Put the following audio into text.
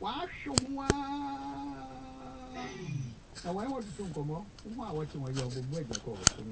wàá ṣòwò wá. àwọn ẹ̀wọ̀n tuntun kọ̀ mọ́ fún àwọn tí wọ́n yọ gbogbo ẹ̀jẹ̀ kọ̀ ọ̀tún